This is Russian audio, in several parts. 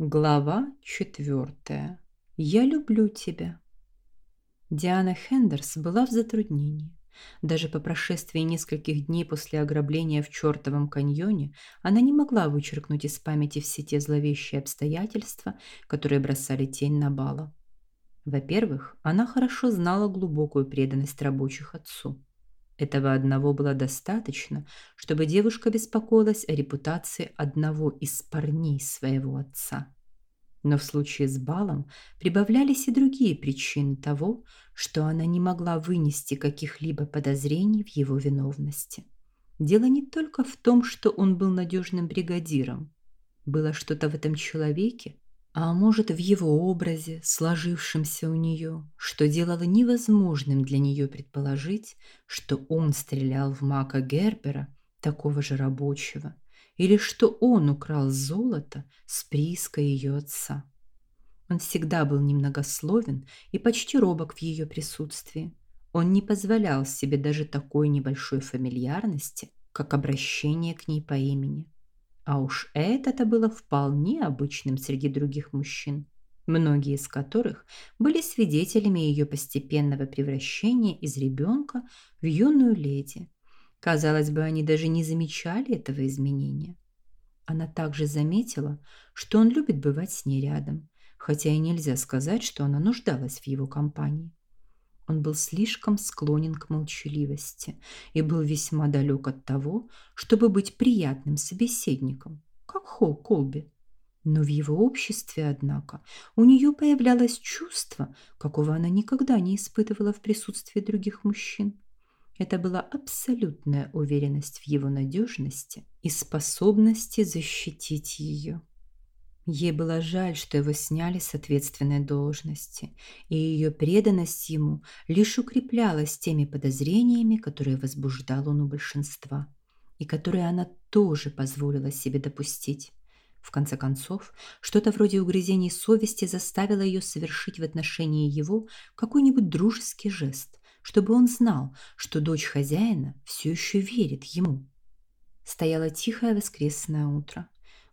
Глава четвертая. Я люблю тебя. Диана Хендерс была в затруднении. Даже по прошествии нескольких дней после ограбления в чертовом каньоне она не могла вычеркнуть из памяти все те зловещие обстоятельства, которые бросали тень на Бала. Во-первых, она хорошо знала глубокую преданность рабочих отцу. Этого одного было достаточно, чтобы девушка беспокоилась о репутации одного из парней своего отца. Но в случае с Балом прибавлялись и другие причины того, что она не могла вынести каких-либо подозрений в его виновности. Дело не только в том, что он был надежным бригадиром. Было что-то в этом человеке, а может, в его образе, сложившемся у нее, что делало невозможным для нее предположить, что он стрелял в Мака Гербера, такого же рабочего, или что он украл золото с прииска ее отца. Он всегда был немногословен и почти робок в ее присутствии. Он не позволял себе даже такой небольшой фамильярности, как обращение к ней по имени. А уж это-то было вполне обычным среди других мужчин, многие из которых были свидетелями ее постепенного превращения из ребенка в юную леди. Казалось бы, они даже не замечали этого изменения. Она также заметила, что он любит бывать с ней рядом, хотя и нельзя сказать, что она нуждалась в его компании. Он был слишком склонен к молчаливости и был весьма далек от того, чтобы быть приятным собеседником, как Холл Колби. Но в его обществе, однако, у нее появлялось чувство, какого она никогда не испытывала в присутствии других мужчин. Это была абсолютная уверенность в его надежности и способности защитить ее. Ей было жаль, что его сняли с ответственной должности, и ее преданность ему лишь укреплялась теми подозрениями, которые возбуждал он у большинства, и которые она тоже позволила себе допустить. В конце концов, что-то вроде угрызений совести заставило ее совершить в отношении его какой-нибудь дружеский жест, чтобы он знал, что дочь хозяина все еще верит ему. Стояло тихое воскресное утро.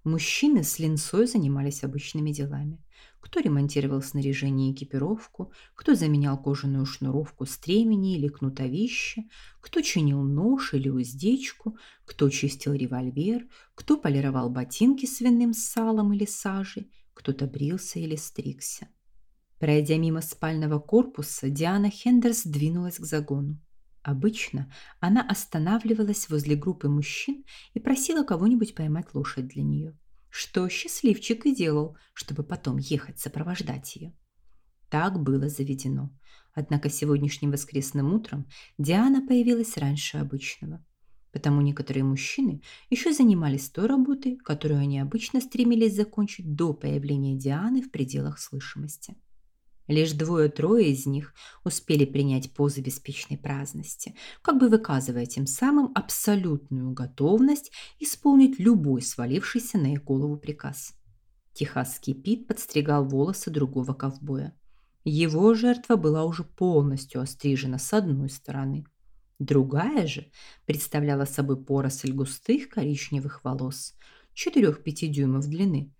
Мужчины с линцой занимались обычными делами. Кто ремонтировал снаряжение и экипировку, кто заменял кожаную шнуровку стремени или кнутовище, кто чинил нож или уздечку, кто чистил револьвер, кто полировал ботинки свиным салом или сажей, кто-то брился или стригся. Пройдя мимо спального корпуса, Диана Хендерс двинулась к загону. Обычно она останавливалась возле группы мужчин и просила кого-нибудь поймать лошадь для нее, что счастливчик и делал, чтобы потом ехать сопровождать ее. Так было заведено. Однако сегодняшним воскресным утром Диана появилась раньше обычного. Потому некоторые мужчины еще занимались той работой, которую они обычно стремились закончить до появления Дианы в пределах слышимости. Лишь двое-трое из них успели принять позы беспечной праздности, как бы выказывая тем самым абсолютную готовность исполнить любой свалившийся на их голову приказ. Техасский Пит подстригал волосы другого ковбоя. Его жертва была уже полностью острижена с одной стороны. Другая же представляла собой поросль густых коричневых волос, 4-5 дюймов длины,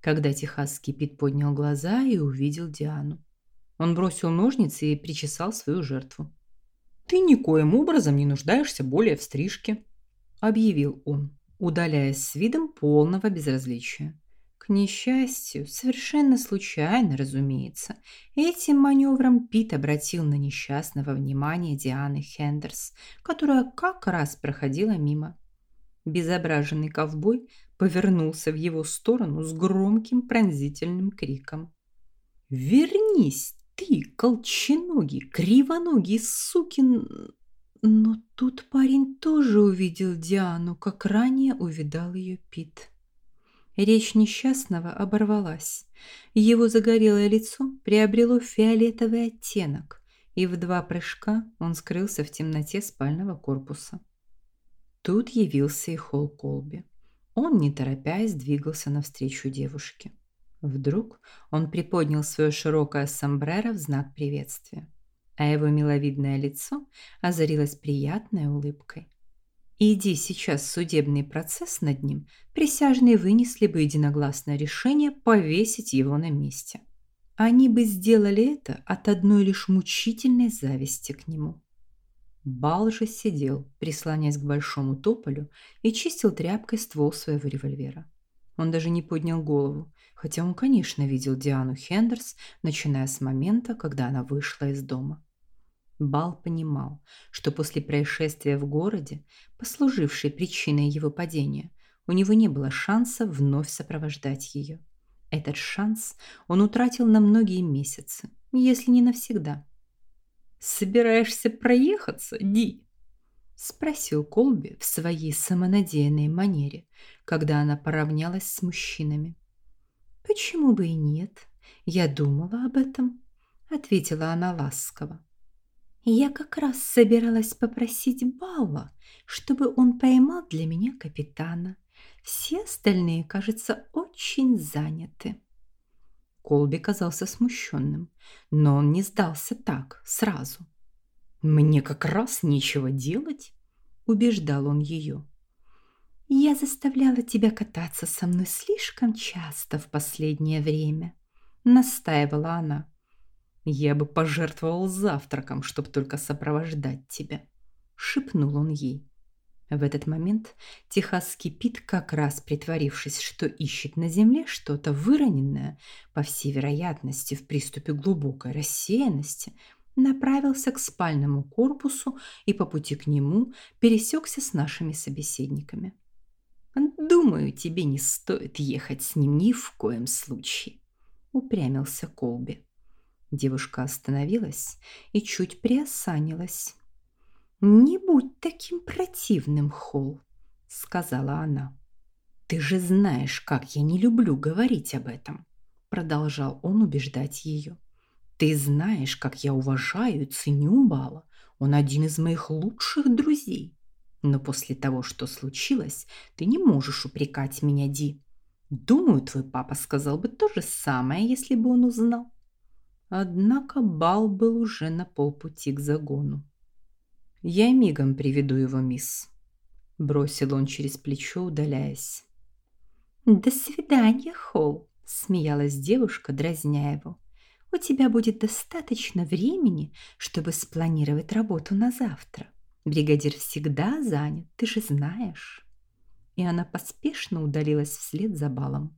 когда техасский Пит поднял глаза и увидел Диану. Он бросил ножницы и причесал свою жертву. «Ты никоим образом не нуждаешься более в стрижке», – объявил он, удаляясь с видом полного безразличия. К несчастью, совершенно случайно, разумеется, этим маневром Пит обратил на несчастного внимание Дианы Хендерс, которая как раз проходила мимо. Безображенный ковбой повернулся в его сторону с громким пронзительным криком. «Вернись, ты, колченогий, кривоногий сукин...» Но тут парень тоже увидел Диану, как ранее увидал ее Пит. Речь несчастного оборвалась. Его загорелое лицо приобрело фиолетовый оттенок, и в два прыжка он скрылся в темноте спального корпуса. Тут явился и Холл Колби. Он, не торопясь, двигался навстречу девушке. Вдруг он приподнял свое широкое сомбреро в знак приветствия, а его миловидное лицо озарилось приятной улыбкой. Иди сейчас судебный процесс над ним, присяжные вынесли бы единогласное решение повесить его на месте. Они бы сделали это от одной лишь мучительной зависти к нему. Бал же сидел, прислонясь к большому тополю, и чистил тряпкой ствол своего револьвера. Он даже не поднял голову, хотя он, конечно, видел Диану Хендерс, начиная с момента, когда она вышла из дома. Бал понимал, что после происшествия в городе, послужившей причиной его падения, у него не было шанса вновь сопровождать ее. Этот шанс он утратил на многие месяцы, если не навсегда. «Собираешься проехаться, Ди?» – спросил Колби в своей самонадеянной манере, когда она поравнялась с мужчинами. «Почему бы и нет? Я думала об этом», – ответила она ласково. «Я как раз собиралась попросить Балла, чтобы он поймал для меня капитана. Все остальные, кажется, очень заняты». Колби казался смущенным, но он не сдался так, сразу. «Мне как раз нечего делать», – убеждал он ее. Я заставляла тебя кататься со мной слишком часто в последнее время, настаивала она. Я бы пожертвовал завтраком, чтобы только сопровождать тебя, шипнул он ей. В этот момент техасский Пит, как раз притворившись, что ищет на земле что-то выроненное, по всей вероятности в приступе глубокой рассеянности, направился к спальному корпусу и по пути к нему пересекся с нашими собеседниками. Думаю, тебе не стоит ехать с ним ни в коем случае, упрямился Колби. Девушка остановилась и чуть приосанилась. Не будь таким противным, Холл, сказала она. Ты же знаешь, как я не люблю говорить об этом, продолжал он убеждать ее. Ты знаешь, как я уважаю и ценю Бала. Он один из моих лучших друзей. Но после того, что случилось, ты не можешь упрекать меня, Ди. Думаю, твой папа сказал бы то же самое, если бы он узнал. Однако Бал был уже на полпути к загону. «Я мигом приведу его, мисс», – бросил он через плечо, удаляясь. «До свидания, Холл», – смеялась девушка, дразня его. «У тебя будет достаточно времени, чтобы спланировать работу на завтра». Бригадир всегда занят, ты же знаешь. И она поспешно удалилась вслед за балом.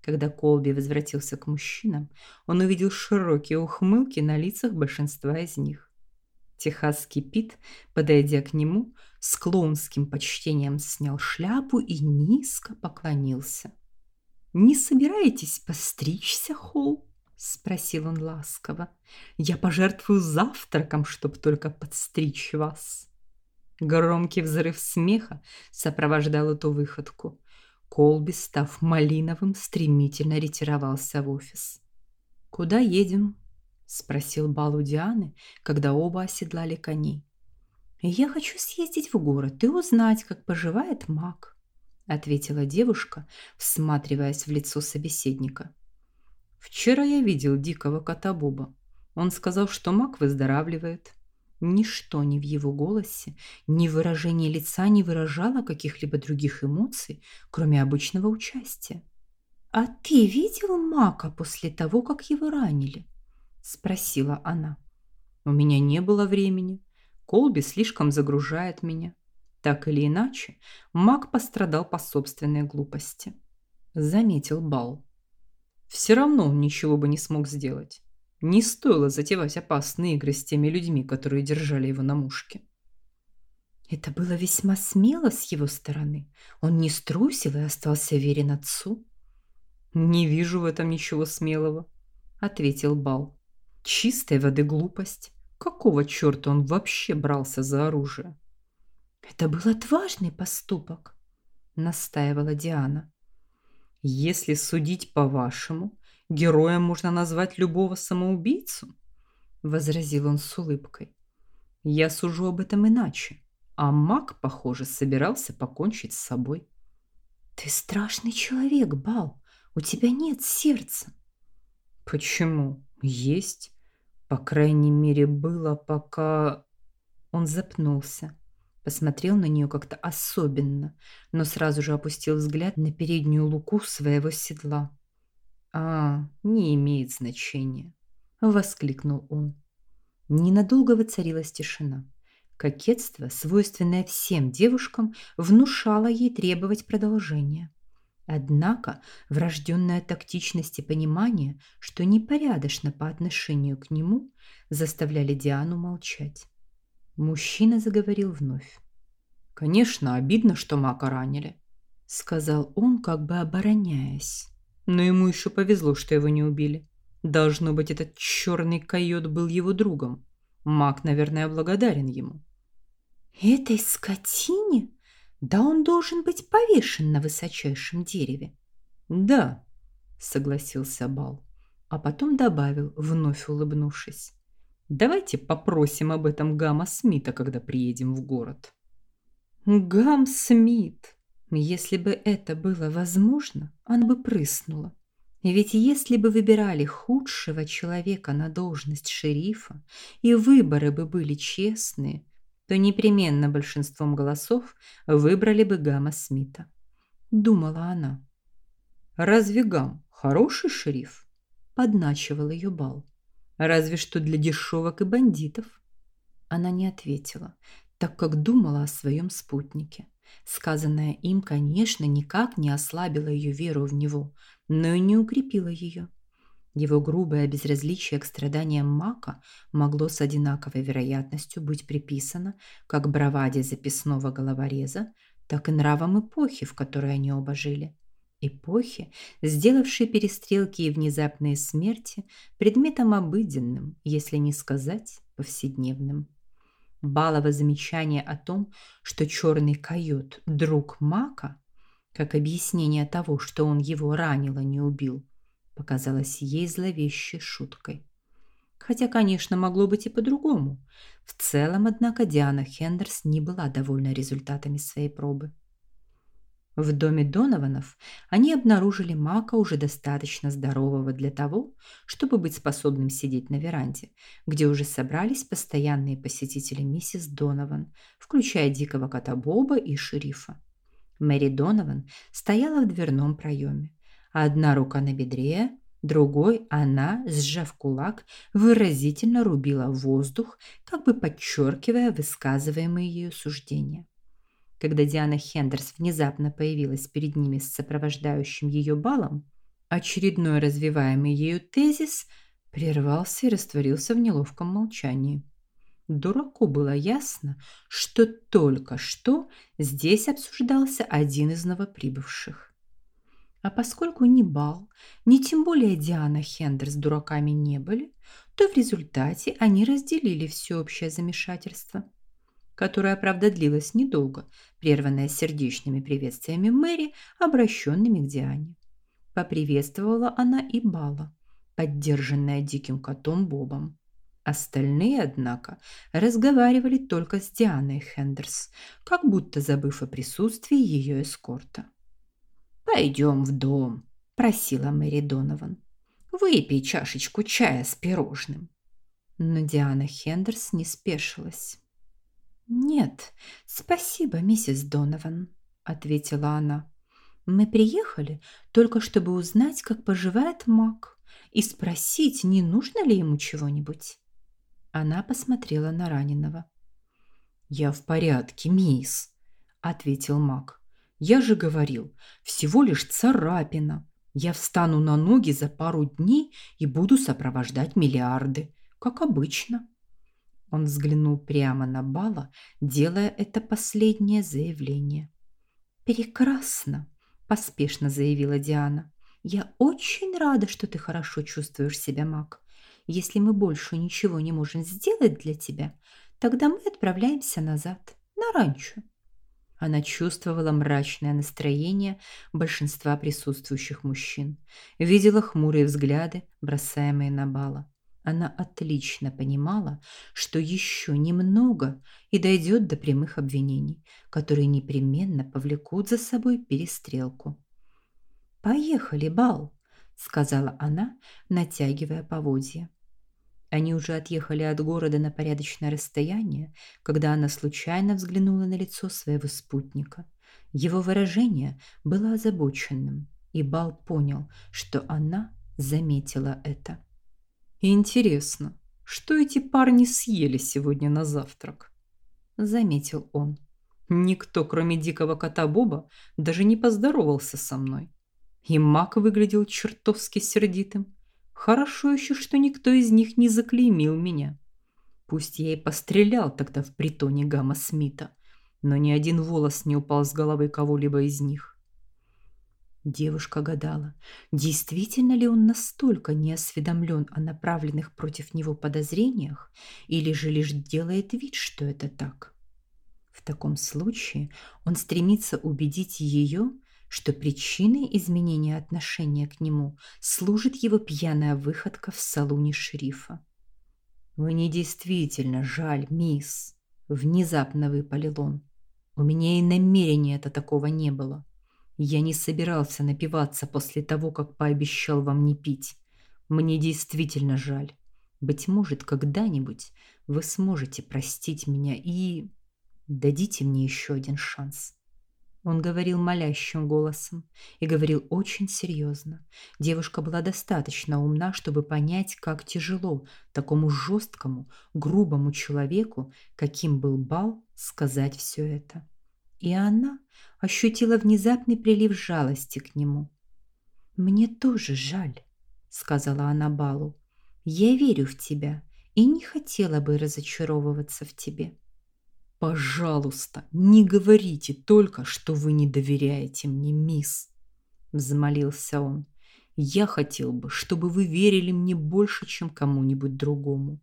Когда Колби возвратился к мужчинам, он увидел широкие ухмылки на лицах большинства из них. Техасский Пит, подойдя к нему, с клоунским почтением снял шляпу и низко поклонился. «Не собираетесь постричься, Холл?» – спросил он ласково. «Я пожертвую завтраком, чтобы только подстричь вас». Громкий взрыв смеха сопровождал эту выходку. Колби, став малиновым, стремительно ретировался в офис. «Куда едем?» – спросил Балу Дианы, когда оба оседлали коней. «Я хочу съездить в город и узнать, как поживает маг», – ответила девушка, всматриваясь в лицо собеседника. «Вчера я видел дикого кота Боба. Он сказал, что маг выздоравливает». Ничто ни в его голосе, ни в выражении лица не выражало каких-либо других эмоций, кроме обычного участия. «А ты видел Мака после того, как его ранили?» – спросила она. «У меня не было времени. Колби слишком загружает меня. Так или иначе, Мак пострадал по собственной глупости», – заметил Бал. «Все равно он ничего бы не смог сделать. Не стоило затевать опасные игры с теми людьми, которые держали его на мушке. Это было весьма смело с его стороны. Он не струсил и остался верен отцу. «Не вижу в этом ничего смелого», — ответил Бал. «Чистой воды глупость. Какого черта он вообще брался за оружие?» «Это был отважный поступок», — настаивала Диана. «Если судить по-вашему, Героем можно назвать любого самоубийцу, возразил он с улыбкой. Я сужу об этом иначе. А маг, похоже, собирался покончить с собой. Ты страшный человек, Бал. У тебя нет сердца. Почему? Есть. По крайней мере, было, пока... Он запнулся. Посмотрел на нее как-то особенно, но сразу же опустил взгляд на переднюю луку своего седла. «А, не имеет значения», — воскликнул он. Ненадолго воцарилась тишина. Кокетство, свойственное всем девушкам, внушало ей требовать продолжения. Однако врожденная тактичность и понимание, что непорядочно по отношению к нему, заставляли Диану молчать. Мужчина заговорил вновь. «Конечно, обидно, что Мака ранили», — сказал он, как бы обороняясь. «Но ему еще повезло, что его не убили. Должно быть, этот черный койот был его другом. Мак, наверное, благодарен ему». «Этой скотине? Да он должен быть повешен на высочайшем дереве». «Да», — согласился Бал, а потом добавил, вновь улыбнувшись. Давайте попросим об этом Гамма Смита, когда приедем в город. Гам Смит. Если бы это было возможно, она бы прыснула. Ведь если бы выбирали худшего человека на должность шерифа, и выборы бы были честные, то непременно большинством голосов выбрали бы Гамма Смита. Думала она. «Разве Гам хороший шериф?» Подначивал ее Бал. Разве что для дешевок и бандитов. Она не ответила, так как думала о своем спутнике. Сказанное им, конечно, никак не ослабило ее веру в него, но и не укрепило ее. Его грубое безразличие к страданиям Мака могло с одинаковой вероятностью быть приписано как браваде записного головореза, так и нравам эпохи, в которой они оба жили эпохи, сделавшей перестрелки и внезапные смерти предметом обыденным, если не сказать повседневным. Балово замечание о том, что черный койот – друг Мака, как объяснение того, что он его ранил, а не убил, показалось ей зловещей шуткой. Хотя, конечно, могло быть и по-другому. В целом, однако, Диана Хендерс не была довольна результатами своей пробы. В доме Донованов они обнаружили Мака уже достаточно здорового для того, чтобы быть способным сидеть на веранде, где уже собрались постоянные посетители миссис Донован, включая дикого кота Боба и шерифа. Мэри Донован стояла в дверном проеме. Одна рука на бедре, другой она, сжав кулак, выразительно рубила воздух, как бы подчеркивая высказываемые ею суждения. Когда Диана Хендерс внезапно появилась перед ними с сопровождающим ее балом, очередной развиваемый ею тезис прервался и растворился в неловком молчании. Дураку было ясно, что только что здесь обсуждался один из новоприбывших. А поскольку ни Бал, ни тем более Диана Хендерс дураками не были, то в результате они разделили всеобщее замешательство – которая, правда, длилась недолго, прерванная сердечными приветствиями Мэри, обращенными к Диане. Поприветствовала она и Бала, поддержанная диким котом Бобом. Остальные, однако, разговаривали только с Дианой Хендерс, как будто забыв о присутствии ее эскорта. «Пойдем в дом», – просила Мэри Донован. «Выпей чашечку чая с пирожным». Но Диана Хендерс не спешилась. «Нет, спасибо, миссис Донован», – ответила она. «Мы приехали только чтобы узнать, как поживает Мак, и спросить, не нужно ли ему чего-нибудь». Она посмотрела на раненого. «Я в порядке, мисс», – ответил Мак. «Я же говорил, всего лишь царапина. Я встану на ноги за пару дней и буду сопровождать миллиарды, как обычно». Он взглянул прямо на Бала, делая это последнее заявление. «Прекрасно!» – поспешно заявила Диана. «Я очень рада, что ты хорошо чувствуешь себя, Мак. Если мы больше ничего не можем сделать для тебя, тогда мы отправляемся назад, на ранчо». Она чувствовала мрачное настроение большинства присутствующих мужчин, видела хмурые взгляды, бросаемые на Бала. Она отлично понимала, что еще немного и дойдет до прямых обвинений, которые непременно повлекут за собой перестрелку. «Поехали, Бал», — сказала она, натягивая поводья. Они уже отъехали от города на порядочное расстояние, когда она случайно взглянула на лицо своего спутника. Его выражение было озабоченным, и Бал понял, что она заметила это. Интересно, что эти парни съели сегодня на завтрак? заметил он. Никто, кроме дикого кота Боба, даже не поздоровался со мной. И Мак выглядел чертовски сердитым. Хорошо еще, что никто из них не заклеймил меня. Пусть я и пострелял тогда в притоне Гамма Смита, но ни один волос не упал с головы кого-либо из них. Девушка гадала, действительно ли он настолько не осведомлен о направленных против него подозрениях, или же лишь делает вид, что это так. В таком случае он стремится убедить ее, что причиной изменения отношения к нему служит его пьяная выходка в салоне шерифа. «Мне действительно жаль, мисс», — внезапно выпалил он. «У меня и намерения это такого не было. Я не собирался напиваться после того, как пообещал вам не пить. Мне действительно жаль. Быть может, когда-нибудь вы сможете простить меня и дадите мне еще один шанс». Он говорил молящим голосом и говорил очень серьезно. Девушка была достаточно умна, чтобы понять, как тяжело такому жесткому, грубому человеку, каким был Бал, сказать все это. И она ощутила внезапный прилив жалости к нему. «Мне тоже жаль», — сказала она Балу. «Я верю в тебя и не хотела бы разочаровываться в тебе». Пожалуйста, не говорите только, что вы не доверяете мне, мисс, взмолился он. Я хотел бы, чтобы вы верили мне больше, чем кому-нибудь другому.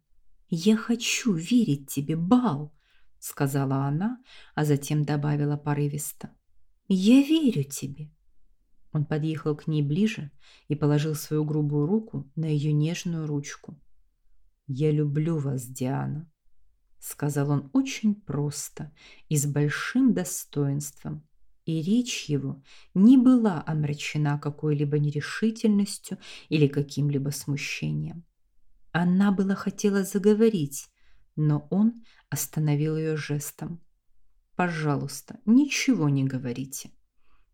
Я хочу верить тебе, Бал, сказала она, а затем добавила порывисто: Я верю тебе. Он подъехал к ней ближе и положил свою грубую руку на ее нежную ручку. Я люблю вас, Диана, сказал он очень просто и с большим достоинством. И речь его не была омрачена какой-либо нерешительностью или каким-либо смущением. Она была хотела заговорить, но он остановил ее жестом. Пожалуйста, ничего не говорите,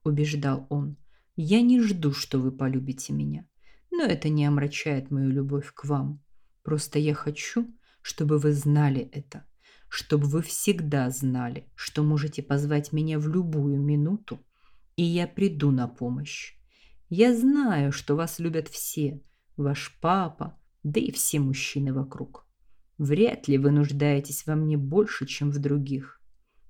убеждал он. Я не жду, что вы полюбите меня, но это не омрачает мою любовь к вам. Просто я хочу, чтобы вы знали это, чтобы вы всегда знали, что можете позвать меня в любую минуту, и я приду на помощь. Я знаю, что вас любят все, ваш папа, да и все мужчины вокруг. Вряд ли вы нуждаетесь во мне больше, чем в других.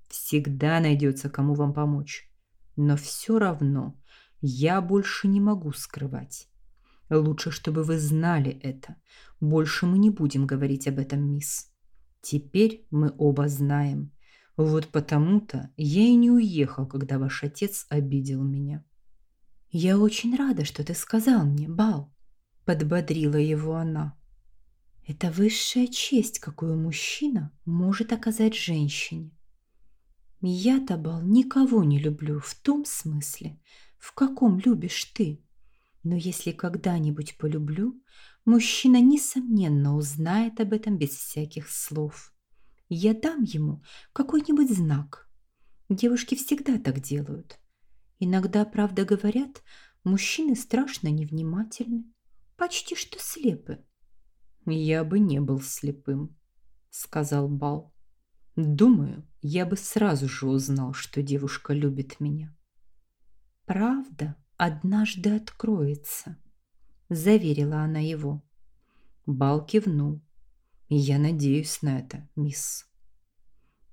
Всегда найдется, кому вам помочь. Но все равно я больше не могу скрывать. Лучше, чтобы вы знали это. Больше мы не будем говорить об этом, мисс. Теперь мы оба знаем. Вот потому-то я и не уехал, когда ваш отец обидел меня. Я очень рада, что ты сказал мне, Бал, подбодрила его она. Это высшая честь, какую мужчина может оказать женщине. Я-то, Бал, никого не люблю в том смысле, в каком любишь ты. Но если когда-нибудь полюблю, мужчина несомненно узнает об этом без всяких слов. Я дам ему какой-нибудь знак. Девушки всегда так делают. Иногда, правда, говорят, мужчины страшно невнимательны, почти что слепы. Я бы не был слепым, сказал Бал. Думаю, я бы сразу же узнал, что девушка любит меня. Правда? однажды откроется, заверила она его. Бал кивнул. Я надеюсь на это, мисс.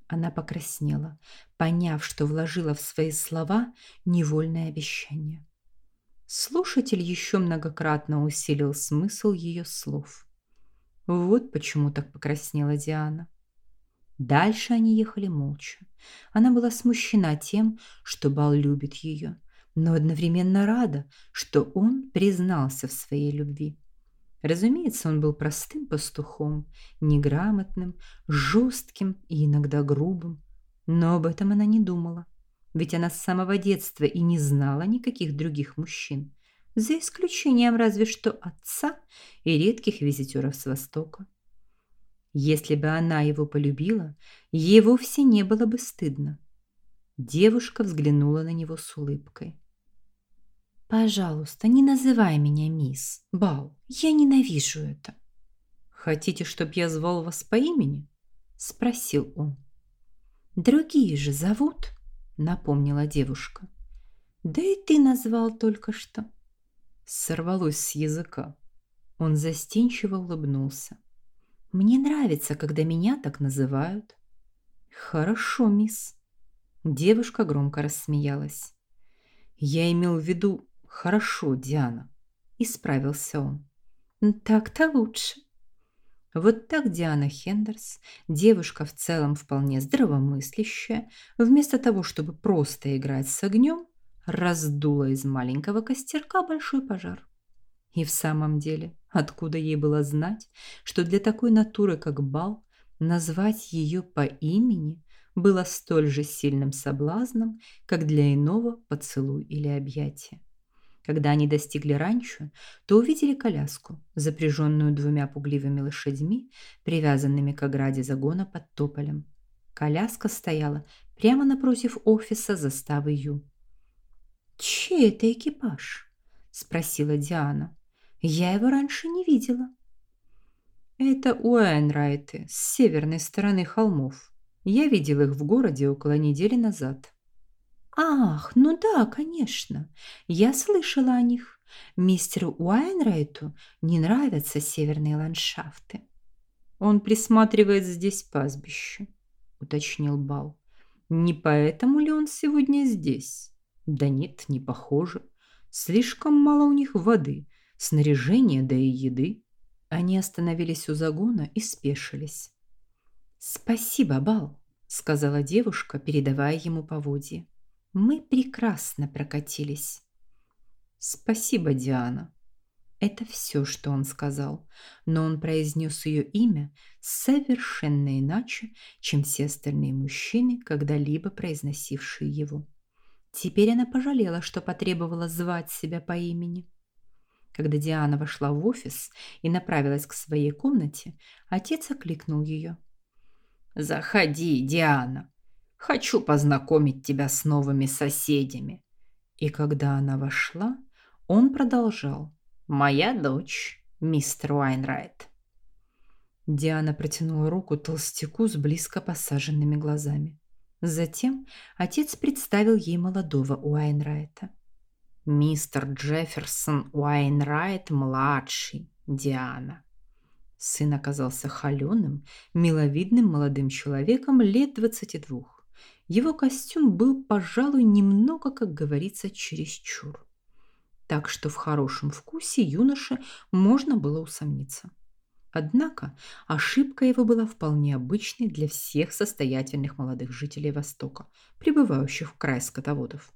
Она покраснела, поняв, что вложила в свои слова невольное обещание. Слушатель еще многократно усилил смысл ее слов. Вот почему так покраснела Диана. Дальше они ехали молча. Она была смущена тем, что Бал любит ее, но одновременно рада, что он признался в своей любви. Разумеется, он был простым пастухом, неграмотным, жестким и иногда грубым, но об этом она не думала, ведь она с самого детства и не знала никаких других мужчин, за исключением разве что отца и редких визитеров с Востока. Если бы она его полюбила, ей вовсе не было бы стыдно. Девушка взглянула на него с улыбкой. Пожалуйста, не называй меня мисс Бал. Я ненавижу это. Хотите, чтоб я звал вас по имени? спросил он. Другие же зовут, напомнила девушка. Да и ты назвал только что. Сорвалось с языка. Он застенчиво улыбнулся. Мне нравится, когда меня так называют. Хорошо, мисс. Девушка громко рассмеялась. Я имел в виду хорошо, Диана. Исправился он. Так-то лучше. Вот так Диана Хендерс, девушка в целом вполне здравомыслящая, вместо того, чтобы просто играть с огнем, раздула из маленького костерка большой пожар. И в самом деле, откуда ей было знать, что для такой натуры, как Бал, назвать ее по имени было столь же сильным соблазном, как для иного поцелуй или объятие. Когда они достигли ранчо, то увидели коляску, запряженную двумя пугливыми лошадьми, привязанными к ограде загона под тополем. Коляска стояла прямо напротив офиса заставы Ю. «Чей это экипаж?» – спросила Диана. Я его раньше не видела. Это Уайнрайты с северной стороны холмов. Я видел их в городе около недели назад. Ах, ну да, конечно. Я слышала о них. Мистеру Уайнрайту не нравятся северные ландшафты. Он присматривает здесь пастбище, уточнил Бал. Не поэтому ли он сегодня здесь? Да нет, не похоже. Слишком мало у них воды снаряжения, да и еды. Они остановились у загона и спешились. «Спасибо, Бал», — сказала девушка, передавая ему поводья. «Мы прекрасно прокатились». «Спасибо, Диана». Это все, что он сказал, но он произнес ее имя совершенно иначе, чем все остальные мужчины, когда-либо произносившие его. Теперь она пожалела, что потребовала звать себя по имени. Когда Диана вошла в офис и направилась к своей комнате, отец окликнул ее. «Заходи, Диана. Хочу познакомить тебя с новыми соседями». И когда она вошла, он продолжал. «Моя дочь, мистер Уайнрайт». Диана протянула руку толстяку с близко посаженными глазами. Затем отец представил ей молодого Уайнрайта мистер Джефферсон Уайнрайт-младший, Диана. Сын оказался холеным, миловидным молодым человеком лет двадцати двух. Его костюм был, пожалуй, немного, как говорится, чересчур. Так что в хорошем вкусе юноше можно было усомниться. Однако ошибка его была вполне обычной для всех состоятельных молодых жителей Востока, пребывающих в край скотоводов.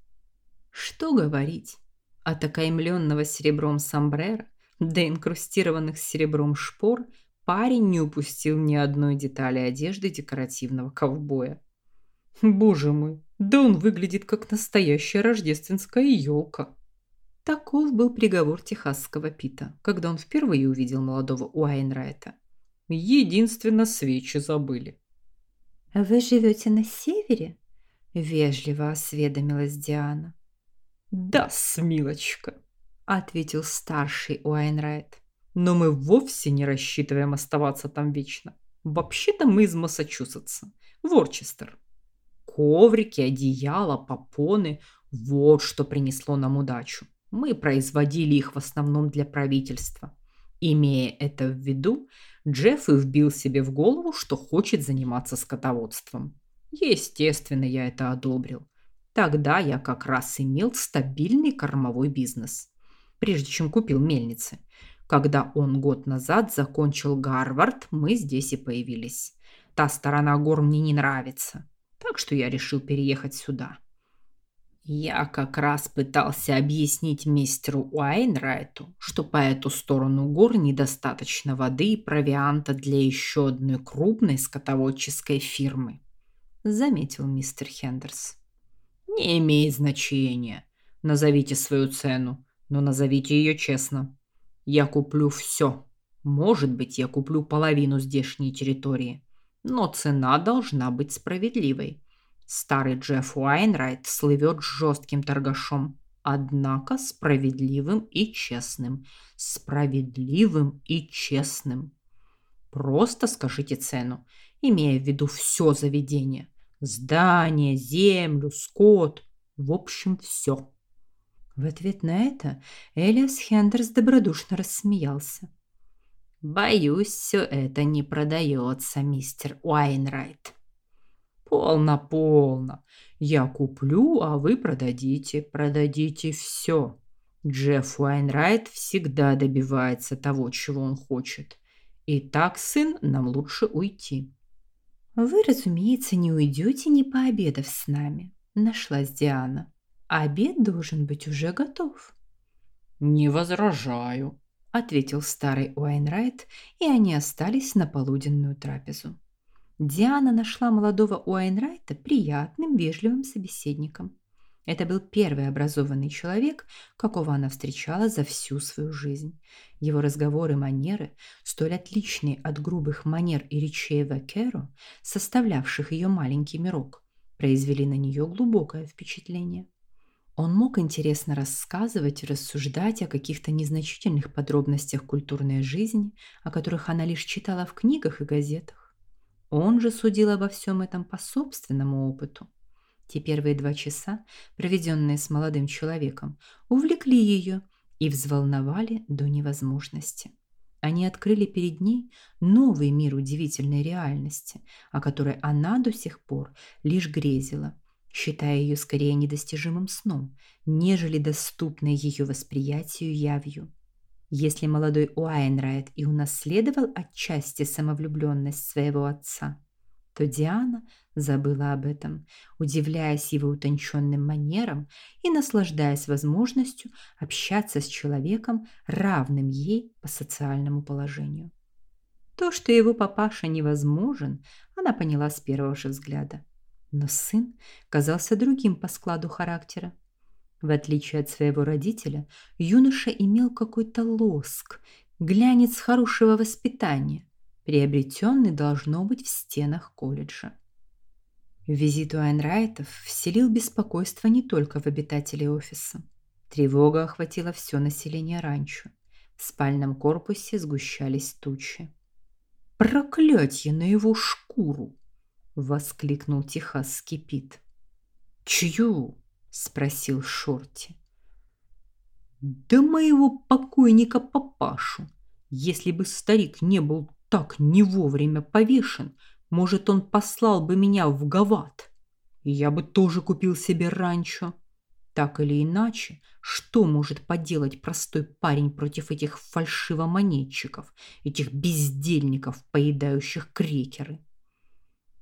Что говорить? От окаймленного серебром сомбрера до инкрустированных серебром шпор парень не упустил ни одной детали одежды декоративного ковбоя. Боже мой, да он выглядит как настоящая рождественская елка. Таков был приговор техасского Пита, когда он впервые увидел молодого Уайнрайта. Единственно свечи забыли. «Вы живете на севере?» – вежливо осведомилась Диана. «Да, смилочка», — ответил старший Уайнрайт. «Но мы вовсе не рассчитываем оставаться там вечно. Вообще-то мы из Массачусетса, Ворчестер. Коврики, одеяла, попоны — вот что принесло нам удачу. Мы производили их в основном для правительства. Имея это в виду, Джефф и вбил себе в голову, что хочет заниматься скотоводством. Естественно, я это одобрил. Тогда я как раз имел стабильный кормовой бизнес, прежде чем купил мельницы. Когда он год назад закончил Гарвард, мы здесь и появились. Та сторона гор мне не нравится, так что я решил переехать сюда. Я как раз пытался объяснить мистеру Уайнрайту, что по эту сторону гор недостаточно воды и провианта для еще одной крупной скотоводческой фирмы, заметил мистер Хендерс. Не имеет значения. Назовите свою цену, но назовите ее честно. Я куплю все. Может быть, я куплю половину здешней территории, но цена должна быть справедливой. Старый Джефф Уайнрайт слывет жестким торгашом, однако справедливым и честным. Справедливым и честным. Просто скажите цену, имея в виду все заведение. Здание, землю, скот, в общем, все. В ответ на это Элиас Хендерс добродушно рассмеялся. Боюсь, все это не продается, мистер Уайнрайт. Полно, полно. Я куплю, а вы продадите, продадите все. Джефф Уайнрайт всегда добивается того, чего он хочет. Итак, сын, нам лучше уйти. Вы, разумеется, не уйдете, не пообедав с нами, нашлась Диана. Обед должен быть уже готов. Не возражаю, ответил старый Уайнрайт, и они остались на полуденную трапезу. Диана нашла молодого Уайнрайта приятным, вежливым собеседником. Это был первый образованный человек, какого она встречала за всю свою жизнь. Его разговоры и манеры, столь отличные от грубых манер и речей Вакеро, составлявших ее маленький мирок, произвели на нее глубокое впечатление. Он мог интересно рассказывать и рассуждать о каких-то незначительных подробностях культурной жизни, о которых она лишь читала в книгах и газетах. Он же судил обо всем этом по собственному опыту. Те первые два часа, проведенные с молодым человеком, увлекли ее и взволновали до невозможности. Они открыли перед ней новый мир удивительной реальности, о которой она до сих пор лишь грезила – считая ее скорее недостижимым сном, нежели доступной ее восприятию явью. Если молодой Уайнрайт и унаследовал отчасти самовлюбленность своего отца, то Диана забыла об этом, удивляясь его утонченным манерам и наслаждаясь возможностью общаться с человеком, равным ей по социальному положению. То, что его папаша невозможен, она поняла с первого же взгляда. Но сын казался другим по складу характера. В отличие от своего родителя, юноша имел какой-то лоск, глянец хорошего воспитания, приобретенный должно быть в стенах колледжа. Визит Уайнрайтов вселил беспокойство не только в обитателей офиса. Тревога охватила все население ранчо. В спальном корпусе сгущались тучи. Проклятье на его шкуру! воскликнул техасский Пит. Чью? спросил Шорти. Да моего покойника папашу. Если бы старик не был так не вовремя повешен, может, он послал бы меня в Гават. И я бы тоже купил себе ранчо. Так или иначе, что может поделать простой парень против этих фальшивомонетчиков, этих бездельников, поедающих крекеры?